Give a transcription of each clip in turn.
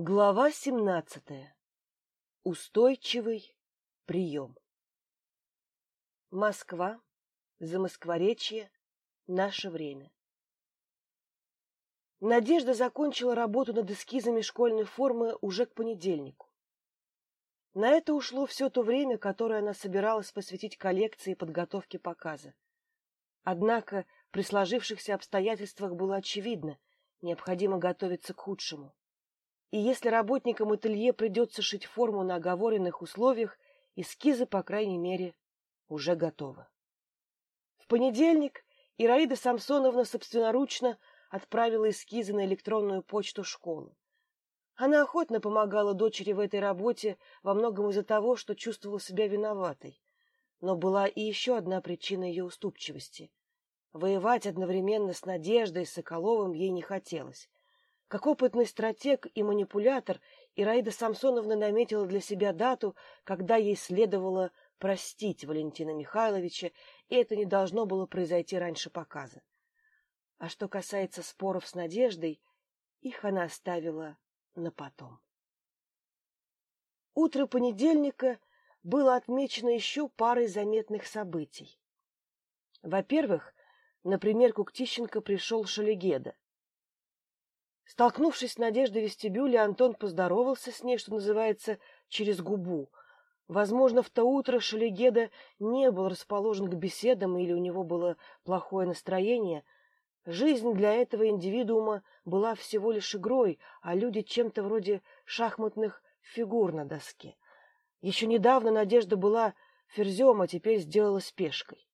Глава семнадцатая. Устойчивый прием. Москва. Замоскворечье. Наше время. Надежда закончила работу над эскизами школьной формы уже к понедельнику. На это ушло все то время, которое она собиралась посвятить коллекции и подготовке показа. Однако при сложившихся обстоятельствах было очевидно, необходимо готовиться к худшему. И если работникам ателье придется шить форму на оговоренных условиях, эскизы, по крайней мере, уже готовы. В понедельник Ираида Самсоновна собственноручно отправила эскизы на электронную почту школы. Она охотно помогала дочери в этой работе во многом из-за того, что чувствовала себя виноватой. Но была и еще одна причина ее уступчивости. Воевать одновременно с Надеждой и Соколовым ей не хотелось. Как опытный стратег и манипулятор, Ираида Самсоновна наметила для себя дату, когда ей следовало простить Валентина Михайловича, и это не должно было произойти раньше показа. А что касается споров с Надеждой, их она оставила на потом. Утро понедельника было отмечено еще парой заметных событий. Во-первых, на примерку к Тищенко пришел Шалегеда. Столкнувшись с Надеждой в вестибюле, Антон поздоровался с ней, что называется, через губу. Возможно, в то утро Шалигеда не был расположен к беседам или у него было плохое настроение. Жизнь для этого индивидуума была всего лишь игрой, а люди чем-то вроде шахматных фигур на доске. Еще недавно Надежда была ферзем, а теперь сделалась пешкой.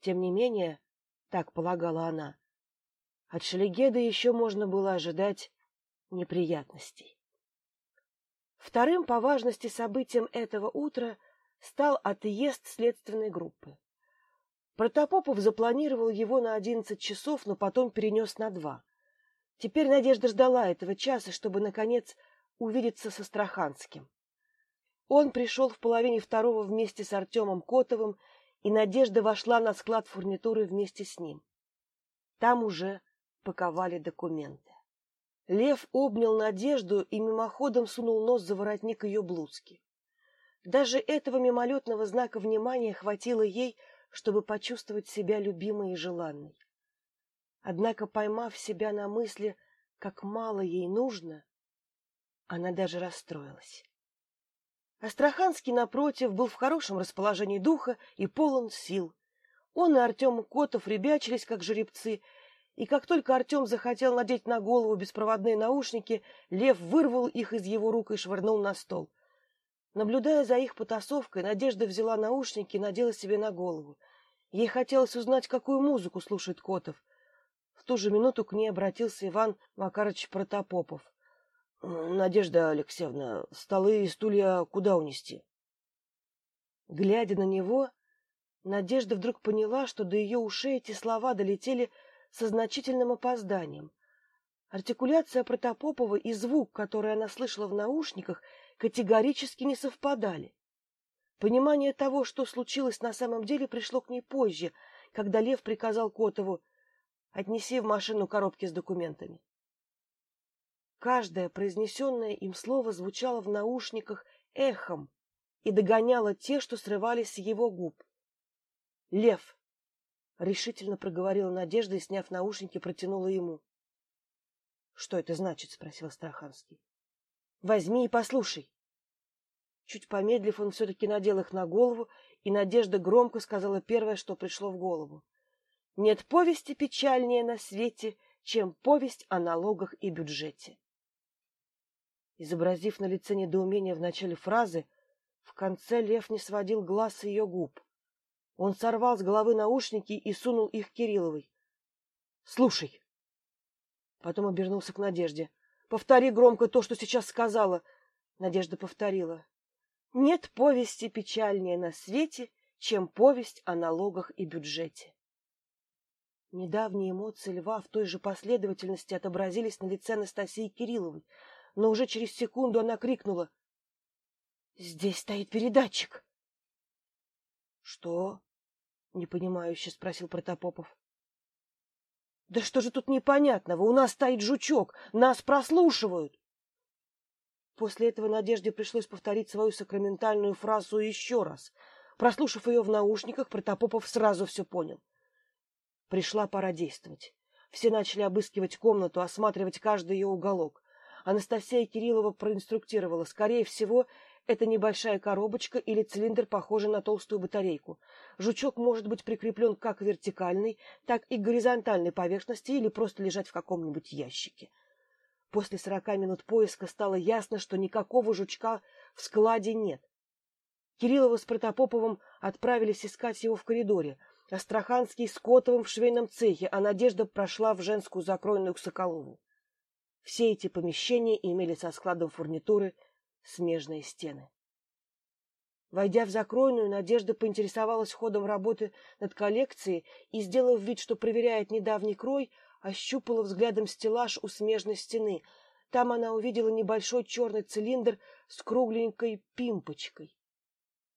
Тем не менее, так полагала она, от Шелегеда еще можно было ожидать неприятностей. Вторым по важности событием этого утра стал отъезд следственной группы. Протопопов запланировал его на одиннадцать часов, но потом перенес на два. Теперь Надежда ждала этого часа, чтобы, наконец, увидеться со Страханским. Он пришел в половине второго вместе с Артемом Котовым, и Надежда вошла на склад фурнитуры вместе с ним. Там уже паковали документы. Лев обнял Надежду и мимоходом сунул нос за воротник ее блузки. Даже этого мимолетного знака внимания хватило ей, чтобы почувствовать себя любимой и желанной. Однако, поймав себя на мысли, как мало ей нужно, она даже расстроилась. Астраханский, напротив, был в хорошем расположении духа и полон сил. Он и Артем Котов ребячились, как жеребцы, и как только Артем захотел надеть на голову беспроводные наушники, Лев вырвал их из его рук и швырнул на стол. Наблюдая за их потасовкой, Надежда взяла наушники и надела себе на голову. Ей хотелось узнать, какую музыку слушает Котов. В ту же минуту к ней обратился Иван Макарович Протопопов. — Надежда Алексеевна, столы и стулья куда унести? Глядя на него, Надежда вдруг поняла, что до ее ушей эти слова долетели со значительным опозданием. Артикуляция Протопопова и звук, который она слышала в наушниках, категорически не совпадали. Понимание того, что случилось на самом деле, пришло к ней позже, когда Лев приказал Котову «Отнеси в машину коробки с документами». Каждое произнесенное им слово звучало в наушниках эхом и догоняло те, что срывались с его губ. «Лев, — решительно проговорила Надежда и, сняв наушники, протянула ему. — Что это значит? — спросил Страханский. — Возьми и послушай. Чуть помедлив, он все-таки надел их на голову, и Надежда громко сказала первое, что пришло в голову. — Нет повести печальнее на свете, чем повесть о налогах и бюджете. Изобразив на лице недоумение в начале фразы, в конце Лев не сводил глаз с ее губ. Он сорвал с головы наушники и сунул их Кирилловой. — Слушай. Потом обернулся к Надежде. — Повтори громко то, что сейчас сказала. Надежда повторила. — Нет повести печальнее на свете, чем повесть о налогах и бюджете. Недавние эмоции льва в той же последовательности отобразились на лице Анастасии Кирилловой, но уже через секунду она крикнула. — Здесь стоит передатчик. — Что? Непонимающе спросил Протопопов. Да что же тут непонятного? У нас стоит жучок, нас прослушивают. После этого Надежде пришлось повторить свою сакраментальную фразу еще раз. Прослушав ее в наушниках, Протопопов сразу все понял. Пришла пора действовать. Все начали обыскивать комнату, осматривать каждый ее уголок. Анастасия Кириллова проинструктировала. Скорее всего, это небольшая коробочка или цилиндр, похожий на толстую батарейку. Жучок может быть прикреплен как к вертикальной, так и к горизонтальной поверхности или просто лежать в каком-нибудь ящике. После сорока минут поиска стало ясно, что никакого жучка в складе нет. Кириллова с Протопоповым отправились искать его в коридоре, Астраханский с Котовым в швейном цехе, а Надежда прошла в женскую закройную к Соколову. Все эти помещения имели со складом фурнитуры смежные стены. Войдя в закройную, Надежда поинтересовалась ходом работы над коллекцией и, сделав вид, что проверяет недавний крой, ощупала взглядом стеллаж у смежной стены. Там она увидела небольшой черный цилиндр с кругленькой пимпочкой.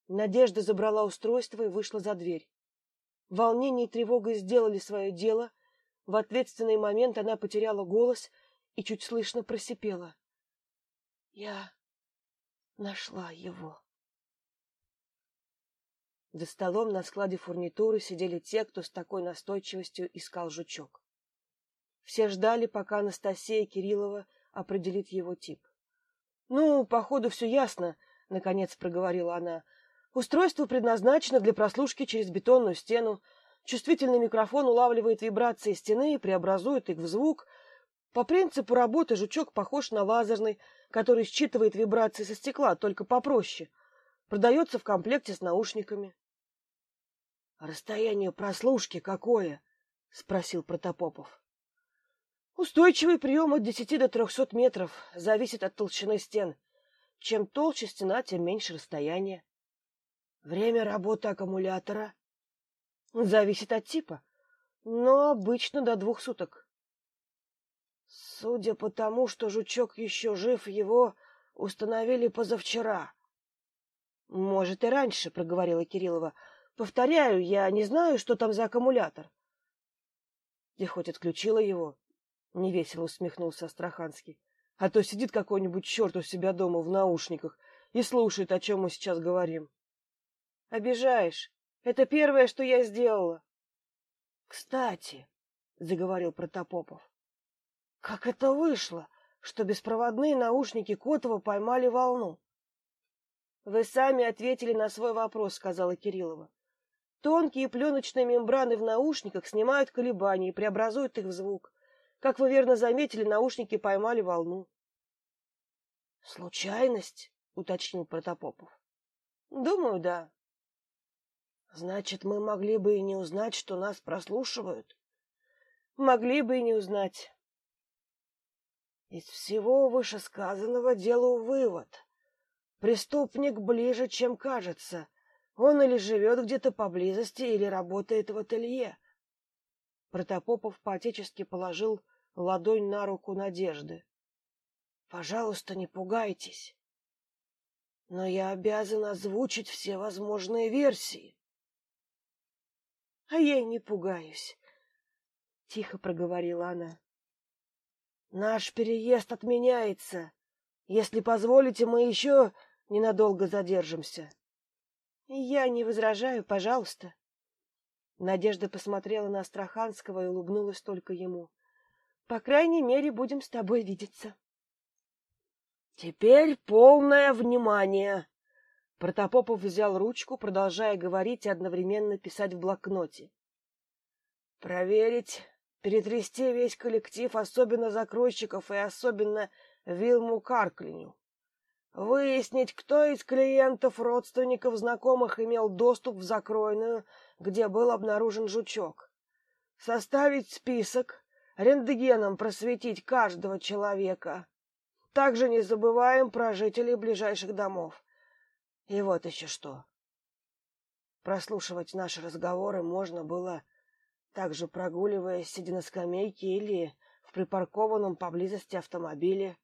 Надежда забрала устройство и вышла за дверь. Волнение и тревога сделали свое дело. В ответственный момент она потеряла голос и чуть слышно просипела. Я нашла его. За столом на складе фурнитуры сидели те, кто с такой настойчивостью искал жучок. Все ждали, пока Анастасия Кириллова определит его тип. Ну, походу все ясно, наконец проговорила она. Устройство предназначено для прослушки через бетонную стену. Чувствительный микрофон улавливает вибрации стены и преобразует их в звук. По принципу работы жучок похож на лазерный, который считывает вибрации со стекла, только попроще. Продается в комплекте с наушниками. — Расстояние прослушки какое? — спросил Протопопов. Устойчивый прием от десяти до трехсот метров зависит от толщины стен. Чем толще стена, тем меньше расстояние. Время работы аккумулятора зависит от типа, но обычно до двух суток. Судя по тому, что жучок еще жив, его установили позавчера. Может и раньше, проговорила Кириллова. Повторяю, я не знаю, что там за аккумулятор. Ты хоть отключила его? невесело усмехнулся Астраханский. А то сидит какой-нибудь черт у себя дома в наушниках и слушает, о чем мы сейчас говорим. Обижаешь. Это первое, что я сделала. Кстати, заговорил Протопопов. Как это вышло, что беспроводные наушники Котова поймали волну? Вы сами ответили на свой вопрос, сказала Кириллова. Тонкие пленочные мембраны в наушниках снимают колебания и преобразуют их в звук. Как вы верно заметили, наушники поймали волну. Случайность, уточнил Протопопов. Думаю, да. Значит, мы могли бы и не узнать, что нас прослушивают. Могли бы и не узнать. Из всего вышесказанного делаю вывод. Преступник ближе, чем кажется. Он или живет где-то поблизости, или работает в ателье. Протопопов поотечески положил ладонь на руку Надежды. Пожалуйста, не пугайтесь. Но я обязан озвучить все возможные версии. А я и не пугаюсь, тихо проговорила она. Наш переезд отменяется. Если позволите, мы еще ненадолго задержимся. Я не возражаю, пожалуйста. Надежда посмотрела на Астраханского и улыбнулась только ему. По крайней мере, будем с тобой видеться. Теперь полное внимание. Протопопов взял ручку, продолжая говорить и одновременно писать в блокноте. Проверить, перетрясти весь коллектив, особенно закройщиков и особенно Вилму Карклиню. Выяснить, кто из клиентов, родственников, знакомых имел доступ в закройную, где был обнаружен жучок. Составить список, рентгеном просветить каждого человека. Также не забываем про жителей ближайших домов. И вот еще что. Прослушивать наши разговоры можно было также прогуливаясь, сидя на скамейке или в припаркованном поблизости автомобиле.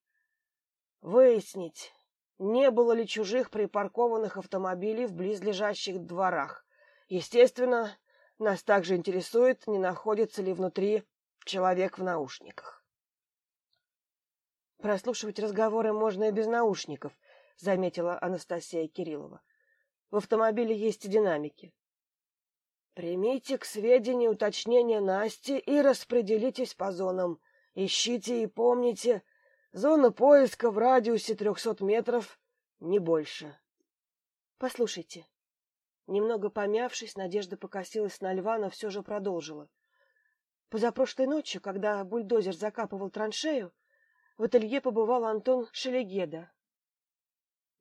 Выяснить, не было ли чужих припаркованных автомобилей в близлежащих дворах. Естественно, нас также интересует, не находится ли внутри человек в наушниках. Прослушивать разговоры можно и без наушников, заметила Анастасия Кириллова. В автомобиле есть динамики. Примите к сведению уточнения Насти и распределитесь по зонам. Ищите и помните, зона поиска в радиусе трехсот метров, не больше. Послушайте. Немного помявшись, Надежда покосилась на льва, но все же продолжила. Позапрошлой ночью, когда бульдозер закапывал траншею, в ателье побывал Антон Шелегеда.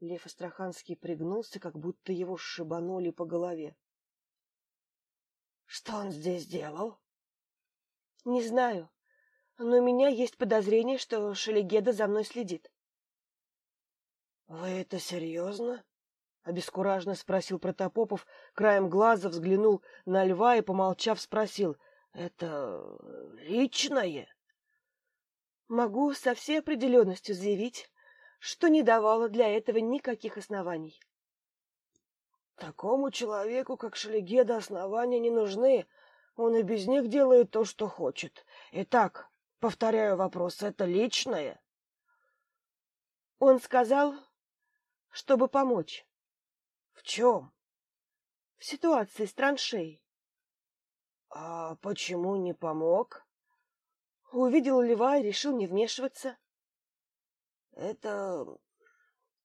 Лев Астраханский пригнулся, как будто его шибанули по голове. Что он здесь делал? Не знаю, но у меня есть подозрение, что Шелегеда за мной следит. Вы это серьезно? обескураженно спросил Протопопов, краем глаза взглянул на льва и, помолчав, спросил: "Это личное?" Могу со всей определенностью заявить, что не давало для этого никаких оснований. Такому человеку, как Шелегеда, основания не нужны. Он и без них делает то, что хочет. Итак, повторяю вопрос, это личное? Он сказал, чтобы помочь. В чем? В ситуации с траншеей. А почему не помог? Увидел льва и решил не вмешиваться. Это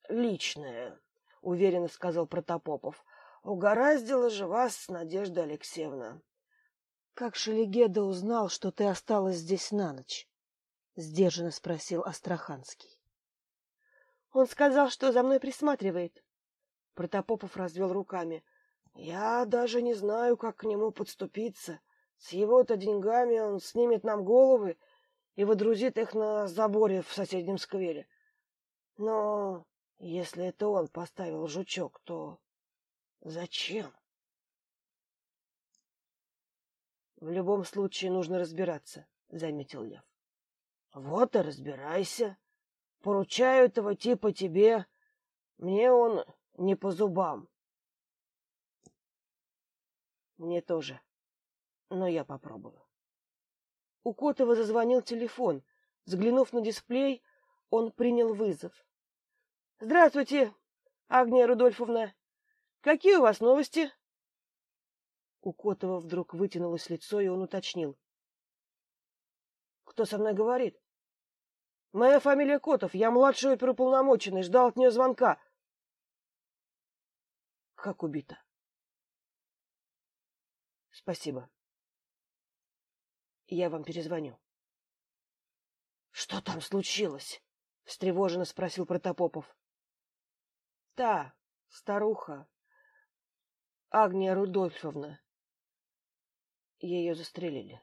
личное, уверенно сказал Протопопов. Угораздило же вас, Надежда Алексеевна. Как Шелегеда узнал, что ты осталась здесь на ночь? сдержанно спросил Астраханский. Он сказал, что за мной присматривает. Протопопов развел руками. Я даже не знаю, как к нему подступиться. С его-то деньгами он снимет нам головы и водрузит их на заборе в соседнем сквере. Но если это он поставил жучок, то зачем? В любом случае нужно разбираться, заметил Лев. Вот и разбирайся. Поручаю этого типа тебе. Мне он не по зубам. Мне тоже но я попробую. У Котова зазвонил телефон. Взглянув на дисплей, он принял вызов. Здравствуйте, Агния Рудольфовна. Какие у вас новости? У Котова вдруг вытянулось лицо, и он уточнил: Кто со мной говорит? Моя фамилия Котов, я младший оперуполномоченный, ждал от нее звонка. Как убита? Спасибо. Я вам перезвоню. Что там случилось? встревоженно спросил Протопопов. Та старуха Агния Рудольфовна. Ее застрелили.